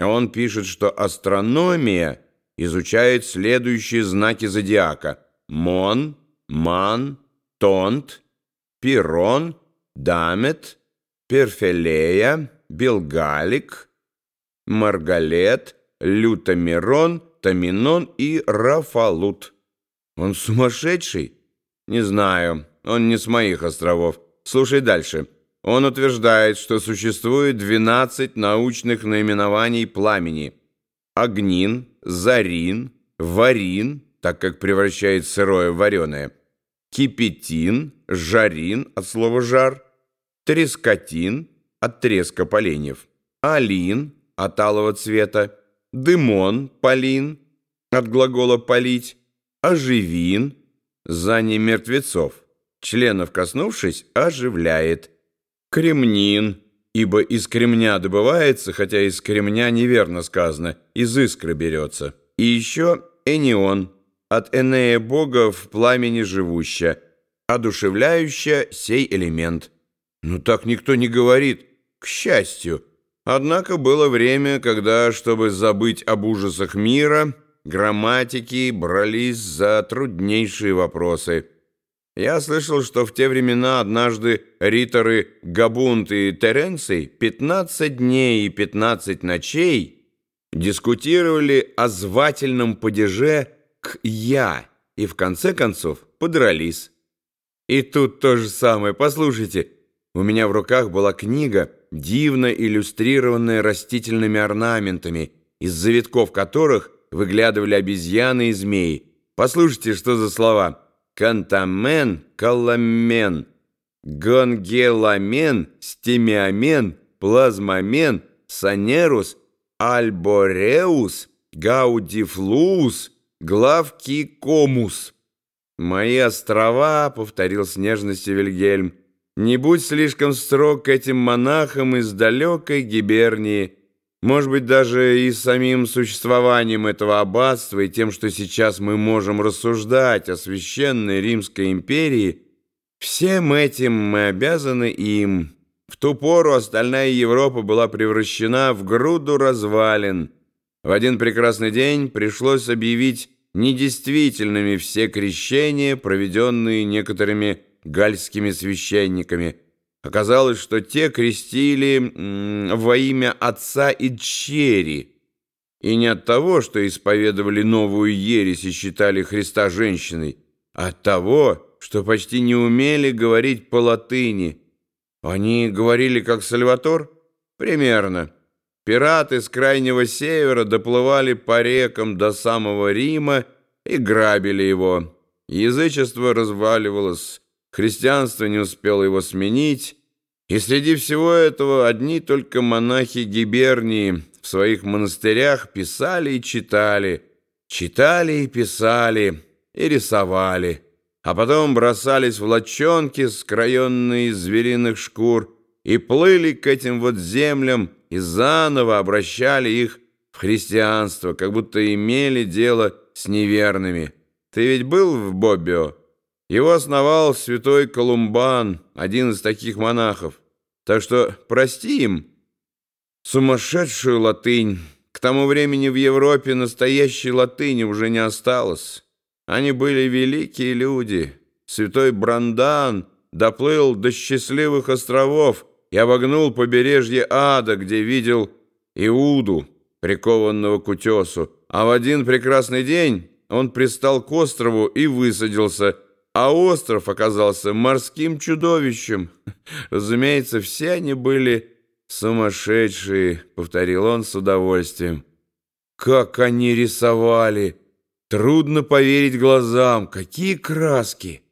Он пишет, что астрономия изучает следующие знаки зодиака. Мон, Ман, Тонт, Пирон, Дамет, Перфелея, Белгалик, Маргалет, Лютомирон, Таминон и Рафалут. Он сумасшедший? Не знаю, он не с моих островов. Слушай дальше. Он утверждает, что существует 12 научных наименований пламени. Огнин, зарин, варин, так как превращает сырое в вареное, кипятин, жарин от слова «жар», трескотин от треска поленьев, алин от алого цвета, дымон, полин от глагола «полить», оживин, за мертвецов, членов коснувшись, оживляет – Кремнин, ибо из кремня добывается, хотя из кремня неверно сказано, из искры берется. И еще Энион, от Энея бога в пламени живущая, одушевляющая сей элемент. Ну так никто не говорит, к счастью. Однако было время, когда, чтобы забыть об ужасах мира, грамматики брались за труднейшие вопросы – я слышал, что в те времена однажды риторы Габунт и Теренций 15 дней и 15 ночей дискутировали о звательном падеже к «я» и в конце концов подрались. И тут то же самое. Послушайте, у меня в руках была книга, дивно иллюстрированная растительными орнаментами, из завитков которых выглядывали обезьяны и змеи. Послушайте, что за слова кантамен, каламен, гонгеламен, стемиамен, плазмамен, санерус, альбореус, гаудифлуус, главкикомус. «Мои острова», — повторил с нежностью Вильгельм, «не будь слишком строг к этим монахам из далекой гибернии». Может быть, даже и самим существованием этого аббатства и тем, что сейчас мы можем рассуждать о священной Римской империи, всем этим мы обязаны им. В ту пору остальная Европа была превращена в груду развалин. В один прекрасный день пришлось объявить недействительными все крещения, проведенные некоторыми гальскими священниками – Оказалось, что те крестили во имя отца и дщери, и не от того, что исповедовали новую ересь и считали Христа женщиной, а от того, что почти не умели говорить по-латыни. Они говорили как Сальватор? Примерно. Пираты с крайнего севера доплывали по рекам до самого Рима и грабили его. Язычество разваливалось, христианство не успело его сменить, и среди всего этого одни только монахи Гибернии в своих монастырях писали и читали, читали и писали, и рисовали, а потом бросались в лочонки, скроенные из звериных шкур, и плыли к этим вот землям и заново обращали их в христианство, как будто имели дело с неверными. Ты ведь был в Боббио? Его основал святой Колумбан, один из таких монахов. Так что прости им сумасшедшую латынь. К тому времени в Европе настоящей латыни уже не осталось. Они были великие люди. Святой Брандан доплыл до счастливых островов и обогнул побережье ада, где видел Иуду, прикованного к утесу. А в один прекрасный день он пристал к острову и высадился – а остров оказался морским чудовищем. Разумеется, все они были сумасшедшие, повторил он с удовольствием. Как они рисовали! Трудно поверить глазам, какие краски!